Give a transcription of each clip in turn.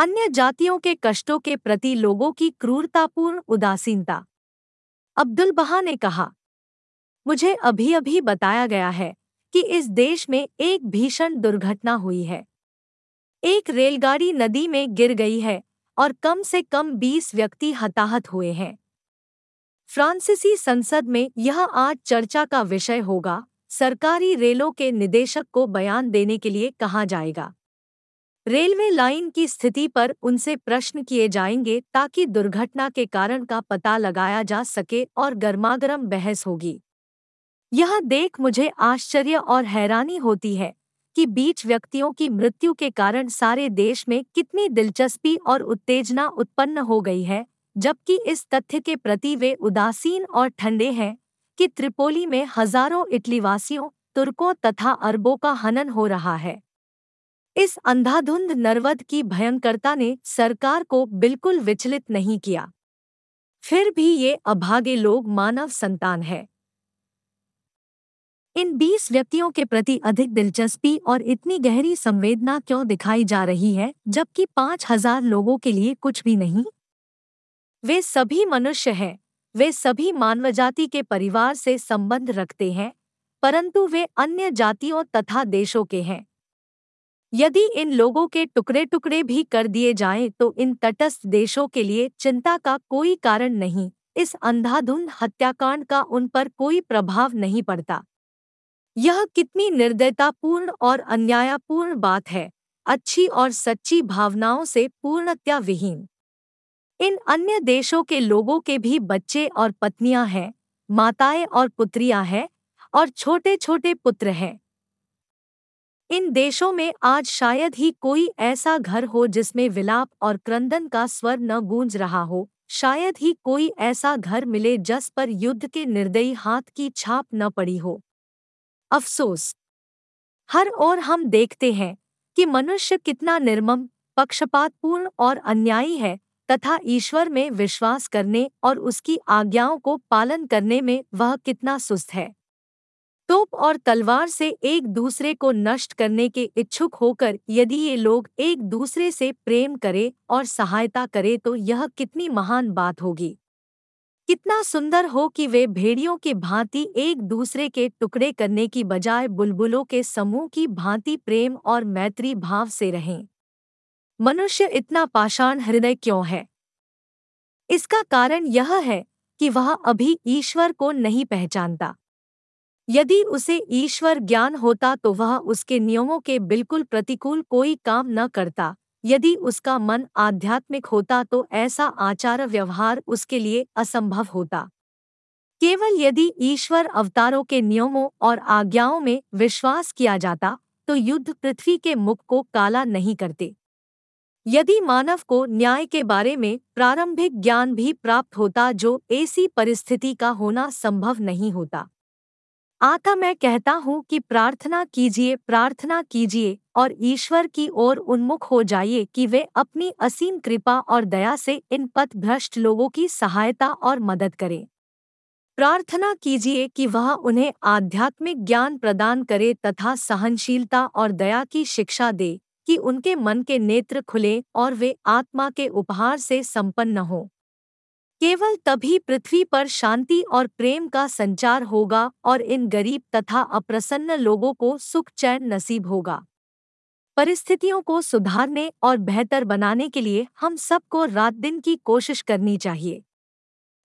अन्य जातियों के कष्टों के प्रति लोगों की क्रूरतापूर्ण उदासीनता। अब्दुल बहा ने कहा, मुझे अभी अभी बताया गया है कि इस देश में एक भीषण दुर्घटना हुई है। एक रेलगाड़ी नदी में गिर गई है और कम से कम 20 व्यक्ति हताहत हुए हैं। फ्रांसीसी संसद में यह आज चर्चा का विषय होगा, सरकारी रेलों के निदेशक को बयान देने के लिए कहा जाएगा। रेलवे लाइन की स्थिति पर उनसे प्रश्न किए जाएँगे ताकि दुर्घटना के कारण का पता लगाया जा सके और गर्मागर्म बहस होगी। यह देख मुझे आश्चर्य और हैरानी होती है कि बीच व्यक्तियों की मृत्यु के कारण सारे देश में कितनी दिलचस्पी और उत्तेजना उत्पन्न हो गई है, जबकि इस तथ्य के प्रति वे उदासीन और ठंडे हैं कि त्रिपोली में हज़ारों इटलीवासियों, तुर्कों तथा अरबों का हनन हो रहा है। इस अंधाधुंध नरवद की भयंकरता ने सरकार को बिल्कुल विचलित नहीं किया। फिर भी ये अभागे लोग मानव संतान है। इन बीस व्यक्तियों के प्रति अधिक दिलचस्पी और इतनी गहरी संवेदना क्यों दिखाई जा रही है, जबकि पाँच हज़ार लोगों के लिए कुछ भी नहीं? वे सभी मनुष्य हैं, वे सभी मानव जाति के परिवार से संबंध रखते हैं, परंतु वे अन्य जातियों तथा देशों के हैं। यदि इन लोगों के टुकड़े टुकड़े भी कर दिए जाएँ तो इन तटस्थ देशों के लिए चिंता का कोई कारण नहीं। इस अंधाधुंध हत्याकांड का उन पर कोई प्रभाव नहीं पड़ता। यह कितनी निर्दयतापूर्ण और अन्यायपूर्ण बात है। अच्छी और सच्ची भावनाओं से पूर्णत्या विहीन। इन अन्य देशों के लोगों के भी बच्चे और पत्नियाँ हैं, माताएँ और पुत्रियाँ हैं और छोटे छोटे पुत्र हैं। इन देशों में आज शायद ही कोई ऐसा घर हो जिसमें विलाप और क्रंदन का स्वर न गूंज रहा हो, शायद ही कोई ऐसा घर मिले जस पर युद्ध के निर्दयी हाथ की छाप न पड़ी हो। अफसोस। हर ओर हम देखते हैं कि मनुष्य कितना निर्मम, पक्षपातपूर्ण और अन्यायी है, तथा ईश्वर में विश्वास करने और उसकी आज्ञाओं को पालन करने में वह कितना सुस्त है। तोप और तलवार से एक दूसरे को नष्ट करने के इच्छुक होकर यदि ये लोग एक दूसरे से प्रेम करें और सहायता करें तो यह कितनी महान बात होगी। कितना सुंदर हो कि वे भेड़ियों की भांति एक दूसरे के टुकड़े करने की बजाय बुलबुलों के समूह की भांति प्रेम और मैत्री भाव से रहें। मनुष्य इतना पाषाण हृदय क्यों है? इसका कारण यह है कि वह अभी ईश्वर को नहीं पहचानता। यदि उसे ईश्वर ज्ञान होता तो वह उसके नियमों के बिल्कुल प्रतिकूल कोई काम न करता। यदि उसका मन आध्यात्मिक होता तो ऐसा आचार व्यवहार उसके लिए असंभव होता। केवल यदि ईश्वर अवतारों के नियमों और आज्ञाओं में विश्वास किया जाता तो युद्ध पृथ्वी के मुख को काला नहीं करते। यदि मानव को न्याय के बारे में प्रारंभिक ज्ञान भी प्राप्त होता जो ऐसी परिस्थिति का होना संभव नहीं होता। आता मैं कहता हूँ कि प्रार्थना कीजिए प्रार्थना कीजिए और ईश्वर की ओर उन्मुख हो जाइए कि वे अपनी असीम कृपा और दया से इन पथ भ्रष्ट लोगों की सहायता और मदद करें। प्रार्थना कीजिए कि वह उन्हें आध्यात्मिक ज्ञान प्रदान करे तथा सहनशीलता और दया की शिक्षा दे कि उनके मन के नेत्र खुले और वे आत्मा के उपहार से संपन्न हों। केवल तभी पृथ्वी पर शांति और प्रेम का संचार होगा और इन गरीब तथा अप्रसन्न लोगों को सुख चैन नसीब होगा। परिस्थितियों को सुधारने और बेहतर बनाने के लिए हम सबको रात दिन की कोशिश करनी चाहिए।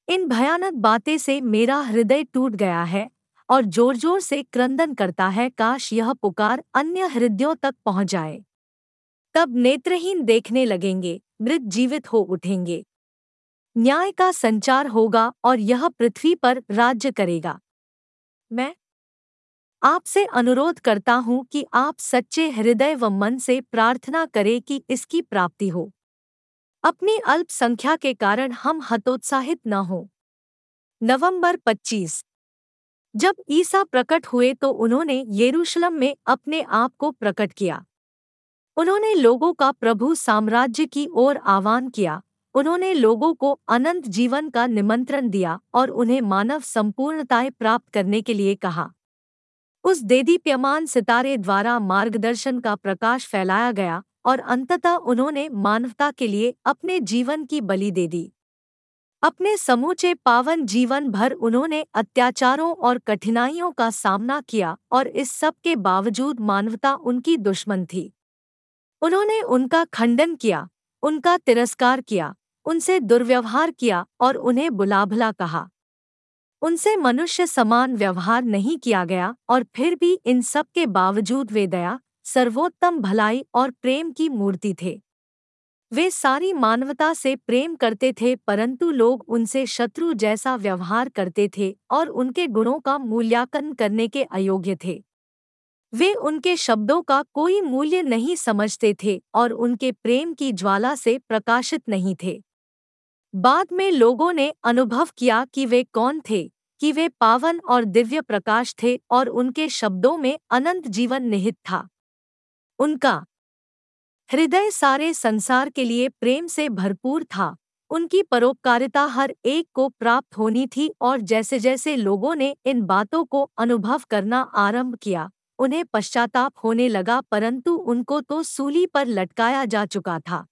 इन भयानक बातें से मेरा हृदय टूट गया है और ज़ोर ज़ोर से क्रंदन करता है, काश यह पुकार अन्य हृदयों तक पहुँच जाए। तब नेत्रहीन देखने लगेंगे, मृत जीवित हो उठेंगे। न्याय का संचार होगा और यह पृथ्वी पर राज्य करेगा। मैं आपसे अनुरोध करता हूँ कि आप सच्चे हृदय व मन से प्रार्थना करें कि इसकी प्राप्ति हो। अपनी अल्पसंख्या के कारण हम हतोत्साहित न हो। नवंबर 25 जब ईसा प्रकट हुए तो उन्होंने येरूशलम में अपने आप को प्रकट किया। उन्होंने लोगों का प्रभु साम्राज्य की ओर आह्वान किया। उन्होंने लोगों को अनंत जीवन का निमंत्रण दिया और उन्हें मानव संपूर्णताएँ प्राप्त करने के लिए कहा। उस देदीप्यमान सितारे द्वारा मार्गदर्शन का प्रकाश फैलाया गया और अंततः उन्होंने मानवता के लिए अपने जीवन की बलि दे दी। अपने समूचे पावन जीवन भर उन्होंने अत्याचारों और कठिनाइयों का सामना किया और इस सब के बावजूद मानवता उनकी दुश्मन थी। उन्होंने उनका खंडन किया, उनका तिरस्कार किया उनसे दुर्व्यवहार किया और उन्हें बुलाभला कहा। उनसे मनुष्य समान व्यवहार नहीं किया गया और फिर भी इन सब के बावजूद वे दया, सर्वोत्तम भलाई और प्रेम की मूर्ति थे। वे सारी मानवता से प्रेम करते थे परंतु लोग उनसे शत्रु जैसा व्यवहार करते थे और उनके गुणों का मूल्यांकन करने के अयोग्य थे। वे उनके शब्दों का कोई मूल्य नहीं समझते थे और उनके प्रेम की ज्वाला से प्रकाशित नहीं थे। बाद में लोगों ने अनुभव किया कि वे कौन थे, कि वे पावन और दिव्य प्रकाश थे और उनके शब्दों में अनंत जीवन निहित था। उनका हृदय सारे संसार के लिए प्रेम से भरपूर था। उनकी परोपकारिता हर एक को प्राप्त होनी थी और जैसे जैसे लोगों ने इन बातों को अनुभव करना आरंभ किया, उन्हें पश्चाताप होने लगा परंतु उनको तो सूली पर लटकाया जा चुका था।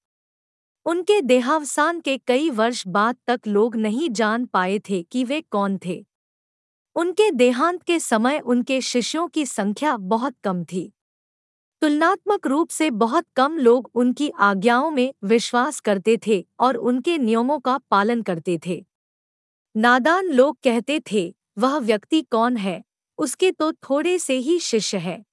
उनके देहावसान के कई वर्ष बाद तक लोग नहीं जान पाए थे कि वे कौन थे। उनके देहांत के समय उनके शिष्यों की संख्या बहुत कम थी। तुलनात्मक रूप से बहुत कम लोग उनकी आज्ञाओं में विश्वास करते थे और उनके नियमों का पालन करते थे। नादान लोग कहते थे, वह व्यक्ति कौन है? उसके तो थोड़े से ही शिष्य है।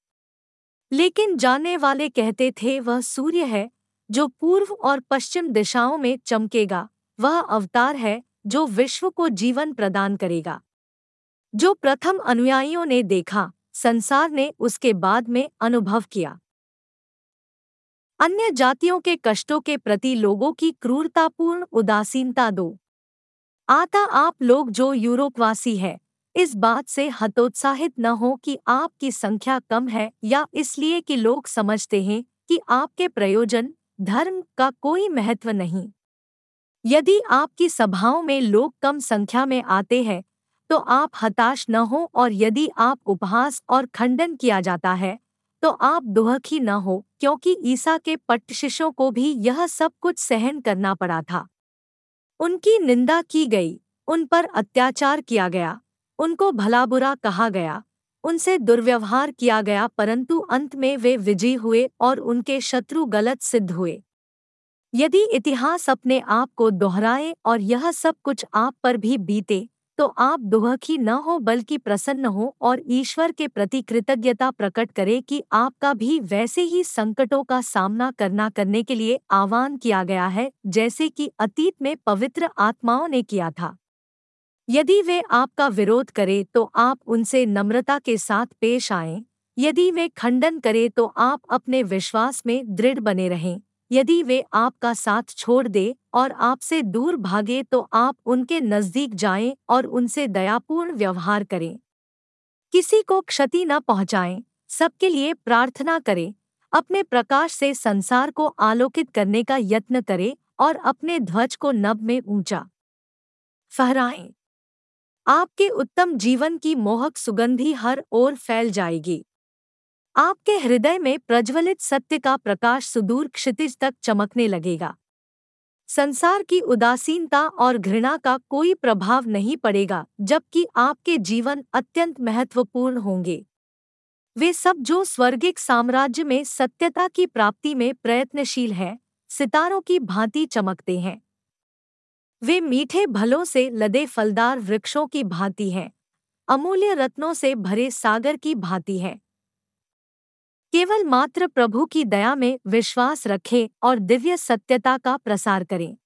लेकिन जानने वाले कहते थे, वह सूर्य है जो पूर्व और पश्चिम दिशाओं में चमकेगा, वह अवतार है जो विश्व को जीवन प्रदान करेगा। जो प्रथम अनुयायियों ने देखा, संसार ने उसके बाद में अनुभव किया। अन्य जातियों के कष्टों के प्रति लोगों की क्रूरतापूर्ण उदासीनता दो। आता आप लोग जो यूरोपवासी है, इस बात से हतोत्साहित न हो कि आपकी संख्या कम है या इसलिए कि लोग समझते हैं कि आपके प्रयोजन धर्म का कोई महत्व नहीं। यदि आपकी सभाओं में लोग कम संख्या में आते हैं तो आप हताश न हो और यदि आप उपहास और खंडन किया जाता है तो आप दुहखी न हो, क्योंकि ईसा के पट्टशिशों को भी यह सब कुछ सहन करना पड़ा था। उनकी निंदा की गई, उन पर अत्याचार किया गया, उनको भला बुरा कहा गया। उनसे दुर्व्यवहार किया गया परंतु अंत में वे विजयी हुए और उनके शत्रु गलत सिद्ध हुए। यदि इतिहास अपने आप को दोहराए और यह सब कुछ आप पर भी बीते तो आप दुहखी न हो बल्कि प्रसन्न हो और ईश्वर के प्रति कृतज्ञता प्रकट करें कि आपका भी वैसे ही संकटों का सामना करना करने के लिए आह्वान किया गया है, जैसे कि अतीत में पवित्र आत्माओं ने किया था। यदि वे आपका विरोध करें तो आप उनसे नम्रता के साथ पेश आएँ, यदि वे खंडन करें तो आप अपने विश्वास में दृढ़ बने रहें, यदि वे आपका साथ छोड़ दे और आपसे दूर भागे तो आप उनके नज़दीक जाएँ और उनसे दयापूर्ण व्यवहार करें। किसी को क्षति न पहुंचाएँ, सबके लिए प्रार्थना करें, अपने प्रकाश से संसार को आलोकित करने का यत्न करें और अपने ध्वज को नभ में ऊँचा। फहराएँ। आपके उत्तम जीवन की मोहक सुगंधी हर ओर फैल जाएगी। आपके हृदय में प्रज्वलित सत्य का प्रकाश सुदूर क्षितिज तक चमकने लगेगा। संसार की उदासीनता और घृणा का कोई प्रभाव नहीं पड़ेगा, जबकि आपके जीवन अत्यंत महत्वपूर्ण होंगे। वे सब जो स्वर्गिक साम्राज्य में सत्यता की प्राप्ति में प्रयत्नशील हैं, सितारों की भांति चमकते हैं। वे मीठे भलों से लदे फलदार वृक्षों की भांति हैं, अमूल्य रत्नों से भरे सागर की भांति हैं। केवल मात्र प्रभु की दया में विश्वास रखें और दिव्य सत्यता का प्रसार करें।